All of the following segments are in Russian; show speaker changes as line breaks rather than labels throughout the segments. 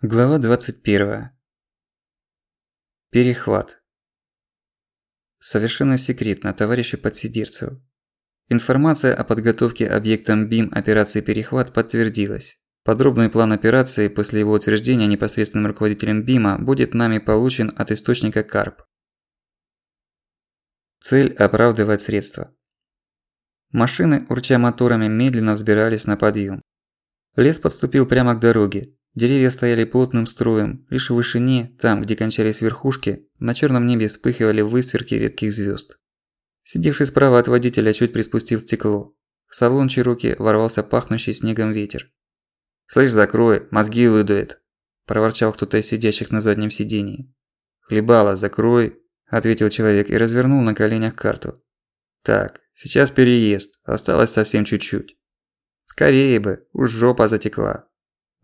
Глава 21. Перехват. Совершенно секретно, товарищи подсидирцев. Информация о подготовке объектом БИМ операции «Перехват» подтвердилась. Подробный план операции после его утверждения непосредственным руководителем БИМа будет нами получен от источника КАРП. Цель оправдывает средства. Машины, урча моторами, медленно взбирались на подъем. Лес подступил прямо к дороге, Деревья стояли плотным строем, лишь в вышине, там, где кончались верхушки, на черном небе вспыхивали высверки редких звезд. Сидевший справа от водителя чуть приспустил стекло. В салон Чироки ворвался пахнущий снегом ветер. «Слышь, закрой, мозги выдует», – проворчал кто-то из сидящих на заднем сидении. «Хлебало, закрой», – ответил человек и развернул на коленях карту. «Так, сейчас переезд, осталось совсем чуть-чуть». «Скорее бы, уж жопа затекла»,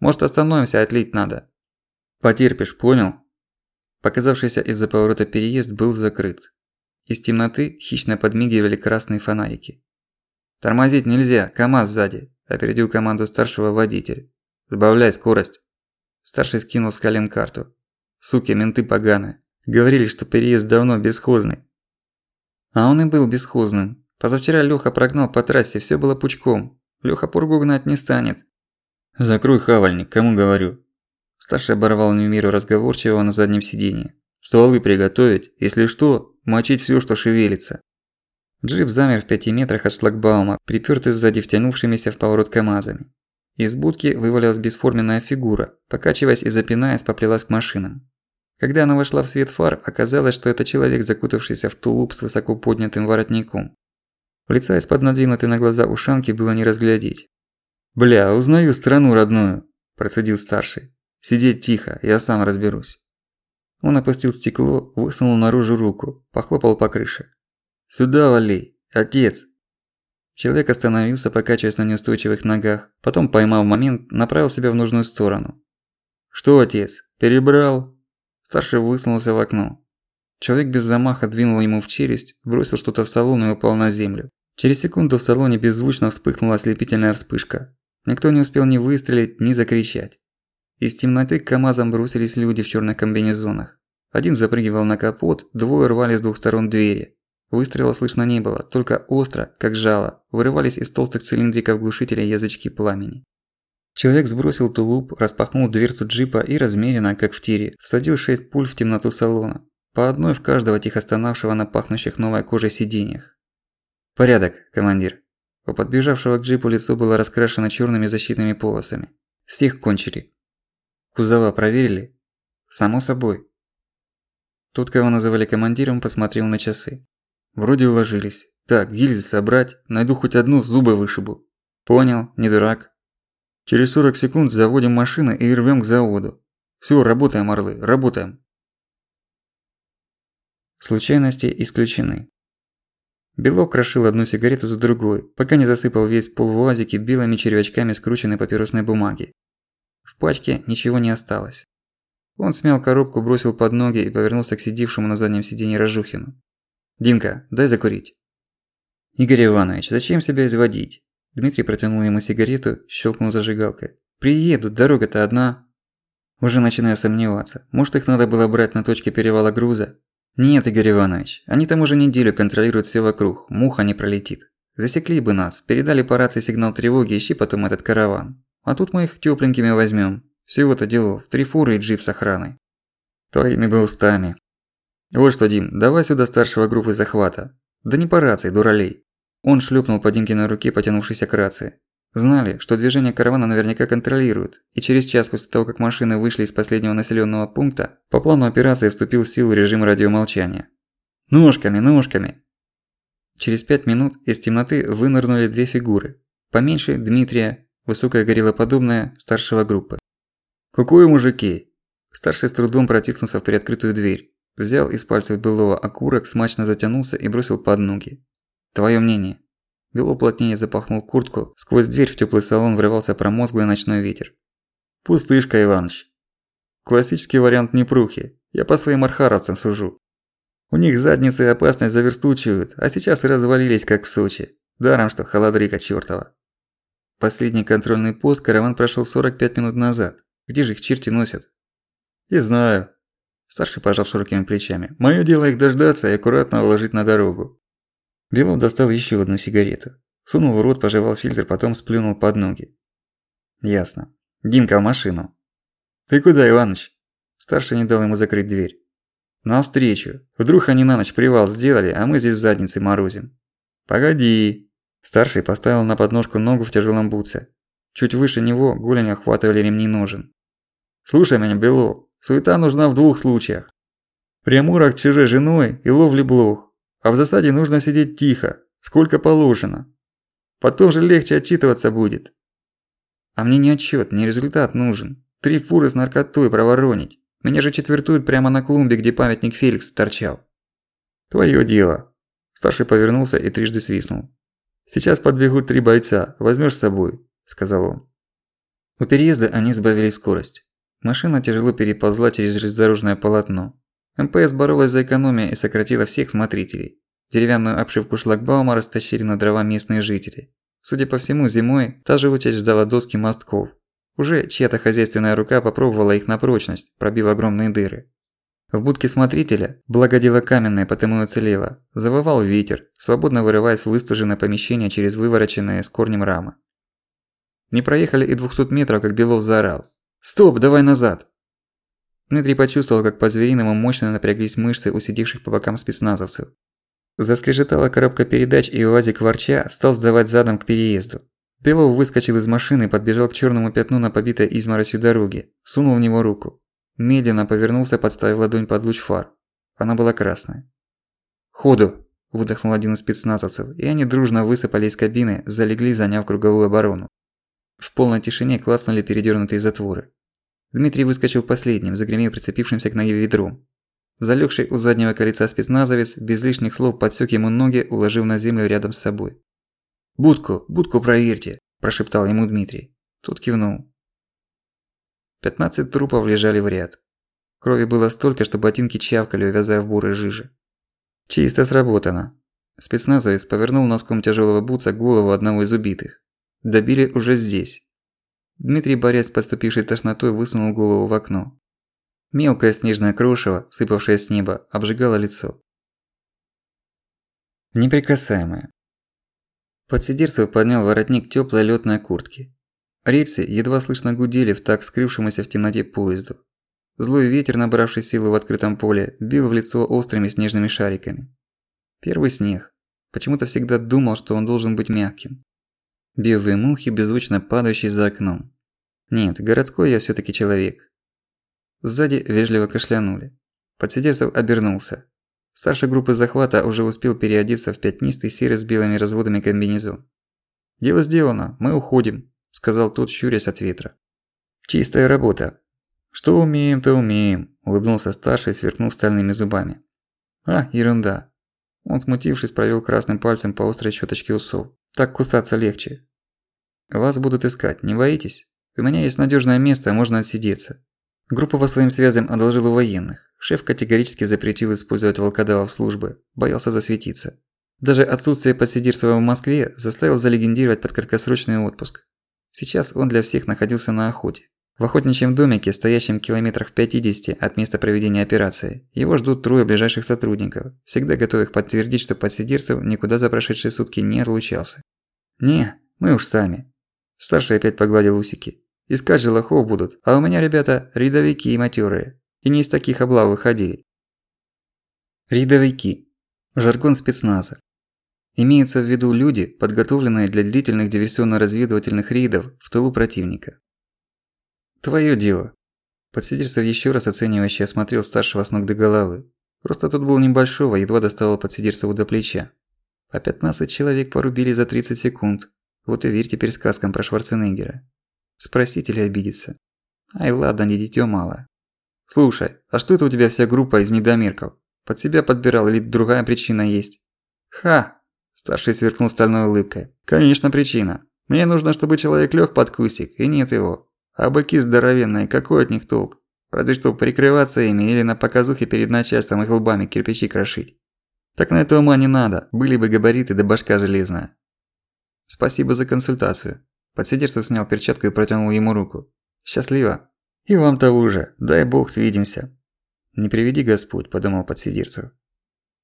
может, остановимся, отлить надо. Потерпишь, понял? Показавшийся из-за поворота переезд был закрыт. Из темноты хищно подмигивали красные фонарики. «Тормозить нельзя, КамАЗ сзади», – опередил команду старшего водитель. «Сбавляй скорость». Старший скинул с колен карту. «Суки, менты поганые. Говорили, что переезд давно бесхозный». А он и был бесхозным. Позавчера Лёха прогнал по трассе, всё было пучком. Лёха пургу гнать не станет. «Закрой хавальник, кому говорю». Старший оборвал Ньюмиру разговорчивого на заднем сиденье. «Стволы приготовить, если что, мочить всё, что шевелится». Джип замер в пяти метрах от шлагбаума, припёртый сзади втянувшимися в поворот КамАЗами. Из будки вывалилась бесформенная фигура, покачиваясь и запинаясь, поплелась к машинам. Когда она вошла в свет фар, оказалось, что это человек, закутавшийся в тулуп с высоко поднятым воротником. Лица из-под надвинутой на глаза ушанки было не разглядеть. «Бля, узнаю страну родную», – процедил старший. «Сидеть тихо, я сам разберусь». Он опустил стекло, высунул наружу руку, похлопал по крыше. «Сюда вали, отец!» Человек остановился, покачиваясь на неустойчивых ногах, потом, поймав момент, направил себя в нужную сторону. «Что, отец, перебрал?» Старший высунулся в окно. Человек без замаха двинул ему в челюсть, бросил что-то в салон и упал на землю. Через секунду в салоне беззвучно вспыхнула ослепительная вспышка. Никто не успел ни выстрелить, ни закричать. Из темноты к КамАЗам бросились люди в черных комбинезонах. Один запрыгивал на капот, двое рвали с двух сторон двери. Выстрела слышно не было, только остро, как жало, вырывались из толстых цилиндриков глушителя язычки пламени. Человек сбросил тулуп, распахнул дверцу джипа и размеренно, как в тире, всадил шесть пуль в темноту салона. По одной в каждого тихо стонавшего на пахнущих новой кожей сиденьях. «Порядок, командир», у подбежавшего к джипу лицо было раскрашено черными защитными полосами. Всех кончили. Кузова проверили? Само собой. Тот, кого называли командиром, посмотрел на часы. Вроде уложились. Так, гильзы собрать, найду хоть одну, зубы вышибу. Понял, не дурак. Через 40 секунд заводим машины и рвем к заводу. Все, работаем, орлы, работаем. Случайности исключены. Белок крошил одну сигарету за другой, пока не засыпал весь пол в уазике белыми червячками скрученной папиросной бумаги. В пачке ничего не осталось. Он смял коробку, бросил под ноги и повернулся к сидевшему на заднем сиденье Рожухину. «Димка, дай закурить». «Игорь Иванович, зачем себя изводить?» Дмитрий протянул ему сигарету, щелкнул зажигалкой. «Приедут, дорога-то одна». Уже начиная сомневаться, может их надо было брать на точке перевала груза, «Нет, Игорь Иванович, они там уже неделю контролируют все вокруг, муха не пролетит. Засекли бы нас, передали по рации сигнал тревоги, ищи потом этот караван. А тут мы их тёпленькими возьмем. Всего-то делов, три фуры и джип с охраной. Твоими бы устами. Вот что, Дим, давай сюда старшего группы захвата. Да не по рации, дуралей. Он шлепнул по Димкиной руке, потянувшейся к рации. Знали, что движение каравана наверняка контролируют, и через час после того, как машины вышли из последнего населенного пункта, по плану операции вступил в силу режим радиомолчания. «Ножками, ножками!» Через пять минут из темноты вынырнули две фигуры. Поменьше Дмитрия, высокая гориллоподобная, старшего группы. «Кукую, мужики!» Старший с трудом протиснулся в приоткрытую дверь. Взял из пальцев былого окурок, смачно затянулся и бросил под ноги. «Твоё мнение?» Бело плотнее запахнул куртку, сквозь дверь в теплый салон врывался промозглый ночной ветер. «Пустышка, Иваныч!» Классический вариант непрухи. Я по своим архаровцам сужу. У них задницы опасность заверстучивают, а сейчас и развалились, как в Сочи. Даром, что холодрыка чёртова. Последний контрольный пост караван прошёл 45 минут назад. Где же их черти носят? Не знаю. Старший пожал широкими плечами. Моё дело их дождаться и аккуратно уложить на дорогу. Белов достал ещё одну сигарету. Сунул в рот, пожевал фильтр, потом сплюнул под ноги. Ясно. Димка в машину. Ты куда, Иваныч? Старший не дал ему закрыть дверь. Навстречу. Вдруг они на ночь привал сделали, а мы здесь задницей морозим. Погоди. Старший поставил на подножку ногу в тяжелом бутсе. Чуть выше него голень охватывали ремни ножен. «Слушай меня, Бело, суета нужна в двух случаях. При амурах чужой женой и ловле блох, а в засаде нужно сидеть тихо, сколько положено. Потом же легче отчитываться будет. А мне не отчет, не результат нужен. Три фуры с наркотой проворонить. Меня же четвертуют прямо на клумбе, где памятник Феликсу торчал. Твоё дело. Старший повернулся и трижды свистнул. Сейчас подбегут три бойца, возьмёшь с собой, сказал он. У переезда они сбавили скорость. Машина тяжело переползла через железнодорожное полотно. МПС боролась за экономию и сократила всех смотрителей. Деревянную обшивку шлагбаума растащили на дрова местные жители. Судя по всему, зимой та же очередь ждала доски мостков. Уже чья-то хозяйственная рука попробовала их на прочность, пробив огромные дыры. В будке смотрителя, благо дело каменное, потому и уцелело, завывал ветер, свободно вырываясь в выстуженное помещение через вывороченные с корнем рамы. Не проехали и 200 метров, как Белов заорал. «Стоп, давай назад!» Дмитрий почувствовал, как по-звериному мощно напряглись мышцы у сидевших по бокам спецназовцев. Заскрежетала коробка передач, и УАЗик ворча стал сдавать задом к переезду. Белов выскочил из машины подбежал к черному пятну на побитой изморосью дороги, сунул в него руку. Медленно повернулся, подставив ладонь под луч фар. Она была красная. «Ходу!» – выдохнул один из спецназовцев, и они дружно высыпали из кабины, залегли, заняв круговую оборону. В полной тишине клацнули передёрнутые затворы. Дмитрий выскочил последним, загремел прицепившимся к ноге ведром. Залегший у заднего колеца спецназовец без лишних слов подсёк ему ноги, уложив на землю рядом с собой. «Будку, будку проверьте», – прошептал ему Дмитрий. Тот кивнул. Пятнадцать трупов лежали в ряд. Крови было столько, что ботинки чавкали, увязая в бурой жиже. Чисто сработано. Спецназовец повернул носком тяжелого бутса голову одного из убитых. Добили уже здесь. Дмитрий, борясь с подступившей тошнотой, высунул голову в окно. Мелкое снежное крошево, сыпавшее с неба, обжигало лицо. Неприкасаемое. Подсидерцев поднял воротник тёплой лётной куртки. Рельсы едва слышно гудели в так скрывшемуся в темноте поезду. Злой ветер, набравший силу в открытом поле, бил в лицо острыми снежными шариками. Первый снег. Почему-то всегда думал, что он должен быть мягким. Белые мухи, беззвучно падающие за окном. Нет, городской я всё-таки человек. Сзади вежливо кашлянули. Подсидерцев обернулся. Старший группы захвата уже успел переодеться в пятнистый серый с белыми разводами комбинезон. «Дело сделано, мы уходим», – сказал тот, щурясь от ветра. «Чистая работа». «Что умеем, то умеем», – улыбнулся старший, сверкнув стальными зубами. «А, ерунда». Он, смутившись, провёл красным пальцем по острой щёточке усов. Так кусаться легче. Вас будут искать, не боитесь? У меня есть надёжное место, можно отсидеться. Группа по своим связям одолжила военных. Шеф категорически запретил использовать волкодавов службы, боялся засветиться. Даже отсутствие подсидирства в Москве заставил залегендировать под краткосрочный отпуск. Сейчас он для всех находился на охоте. В охотничьем домике, стоящем километрах в 50 от места проведения операции, его ждут трое ближайших сотрудников, всегда готовых подтвердить, что подсидерцев никуда за прошедшие сутки не отлучался. «Не, мы уж сами». Старший опять погладил усики. «Искать же лохов будут, а у меня, ребята, рядовики и матёрые. И не из таких облав выходили». Рядовики. Жаргон спецназа. Имеется в виду люди, подготовленные для длительных диверсионно-разведывательных рейдов в тылу противника. Твоё дело. Подсидерцев ещё раз оценивающе осмотрел старшего с ног до головы. Просто тот был небольшого, едва доставал Подсидерцеву до плеча. А 15 человек порубили за 30 секунд. Вот и верь теперь сказкам про Шварценеггера. Спросить или обидеться. Ай, ладно, не дитё мало. Слушай, а что это у тебя вся группа из недомерков? Под себя подбирал или другая причина есть? Ха! Старший сверкнул стальной улыбкой. Конечно, причина. Мне нужно, чтобы человек лёг под кустик, и нет его. А быки здоровенные, какой от них толк? Разве что прикрываться ими или на показухе перед начальством их лбами кирпичи крошить. Так на это ума не надо, были бы габариты да башка железная. Спасибо за консультацию. Подсидерцев снял перчатку и протянул ему руку. Счастливо. «И вам того же. Дай бог свидимся». «Не приведи Господь», – подумал подсидирцев.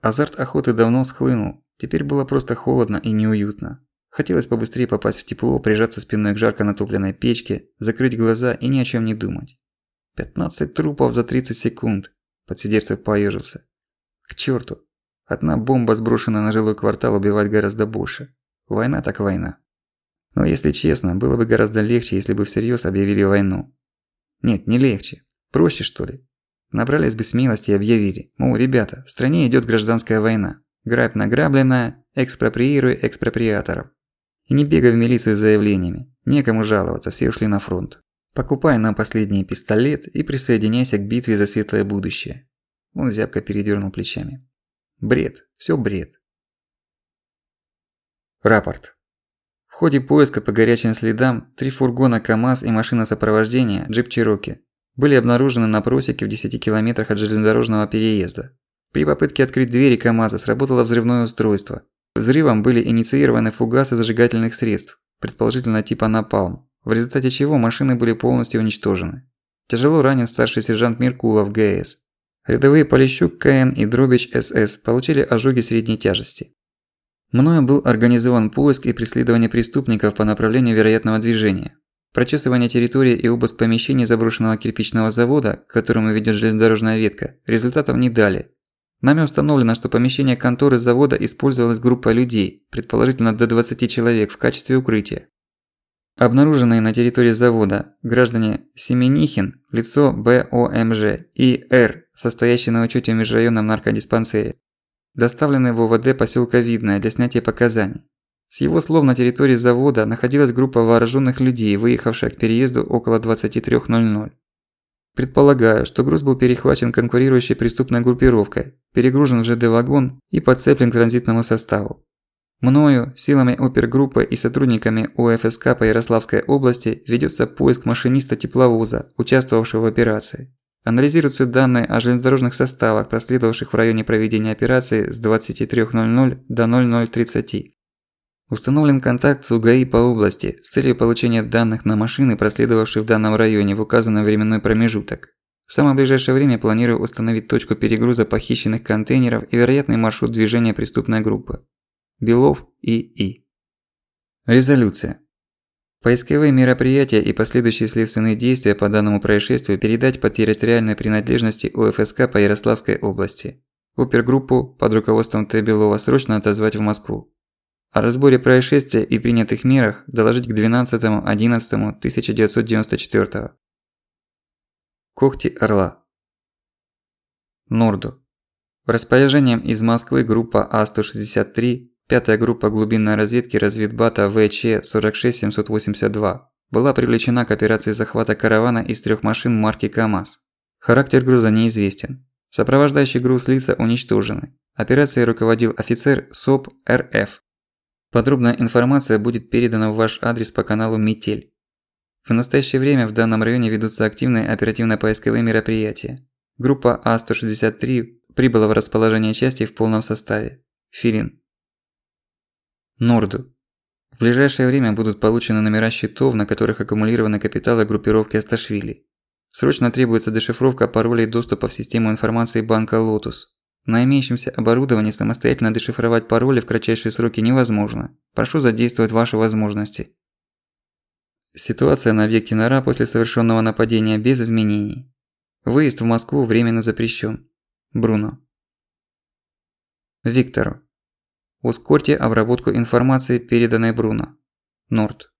Азарт охоты давно схлынул. Теперь было просто холодно и неуютно. Хотелось побыстрее попасть в тепло, прижаться спиной к жарко натопленной печке, закрыть глаза и ни о чем не думать. 15 трупов за 30 секунд. Подсидерцев поежился. К черту. Одна бомба, сброшенная на жилой квартал, убивает гораздо больше. Война так война. Но если честно, было бы гораздо легче, если бы всерьез объявили войну. Нет, не легче. Проще, что ли. Набрались бы смелости и объявили. Мол, ребята, в стране идет гражданская война. Грабь награбленная, экспроприируй экспроприаторов. И не бегай в милицию с заявлениями. Некому жаловаться, все ушли на фронт. Покупай нам последний пистолет и присоединяйся к битве за светлое будущее. Он зябко передернул плечами. Бред, все бред. Рапорт. В ходе поиска по горячим следам три фургона КАМАЗ и машина сопровождения джип Чироки были обнаружены на просеке в 10 километрах от железнодорожного переезда. При попытке открыть двери КАМАЗа сработало взрывное устройство. Взрывом были инициированы фугасы зажигательных средств, предположительно типа напалм в результате чего машины были полностью уничтожены. Тяжело ранен старший сержант Меркулов ГС. Рядовые Полищук КН и Дробич СС получили ожоги средней тяжести. Мною был организован поиск и преследование преступников по направлению вероятного движения. Прочесывание территории и обыск помещений заброшенного кирпичного завода, к которому ведет железнодорожная ветка, результатов не дали. Нами установлено, что помещение конторы завода использовалось группой людей, предположительно до 20 человек, в качестве укрытия. Обнаруженные на территории завода граждане Семенихин, лицо БОМЖ и Р, состоящий на учете в межрайонном наркодиспансере, доставлены в ОВД поселка Видное для снятия показаний. С его слов на территории завода находилась группа вооруженных людей, выехавшая к переезду около 23.00. Предполагаю, что груз был перехвачен конкурирующей преступной группировкой, перегружен в ЖД-вагон и подцеплен к транзитному составу. Мною, силами опергруппы и сотрудниками УФСК по Ярославской области ведется поиск машиниста тепловоза, участвовавшего в операции. Анализируются данные о железнодорожных составах, проследовавших в районе проведения операции с 23.00 до 00.30. Установлен контакт с УГАИ по области с целью получения данных на машины, проследовавшие в данном районе в указанный временной промежуток. В самое ближайшее время планирую установить точку перегруза похищенных контейнеров и вероятный маршрут движения преступной группы. Белов И.И. Резолюция. Поисковые мероприятия и последующие следственные действия по данному происшествию передать по территориальной принадлежности УФСК по Ярославской области. Опергруппу под руководством Т. Белова срочно отозвать в Москву. О разборе происшествия и принятых мерах доложить к 12.11.1994. Когти Орла. Норду. Распоряжением из Москвы группа А-163 Пятая группа глубинной разведки разведбата ВЧ-46782 была привлечена к операции захвата каравана из трех машин марки КАМАЗ. Характер груза неизвестен. Сопровождающий груз лица уничтожены. Операцией руководил офицер СОП РФ. Подробная информация будет передана в ваш адрес по каналу Метель. В настоящее время в данном районе ведутся активные оперативно-поисковые мероприятия. Группа А-163 прибыла в расположение части в полном составе. Филин. Норду. В ближайшее время будут получены номера счетов, на которых аккумулированы капиталы группировки Асташвили. Срочно требуется дешифровка паролей доступа в систему информации банка Lotus. На имеющемся оборудовании самостоятельно дешифровать пароли в кратчайшие сроки невозможно. Прошу задействовать ваши возможности. Ситуация на объекте Нора после совершенного нападения без изменений. Выезд в Москву временно запрещен. Бруно. Виктору. Ускорьте обработку информации, переданной Бруно. Норд.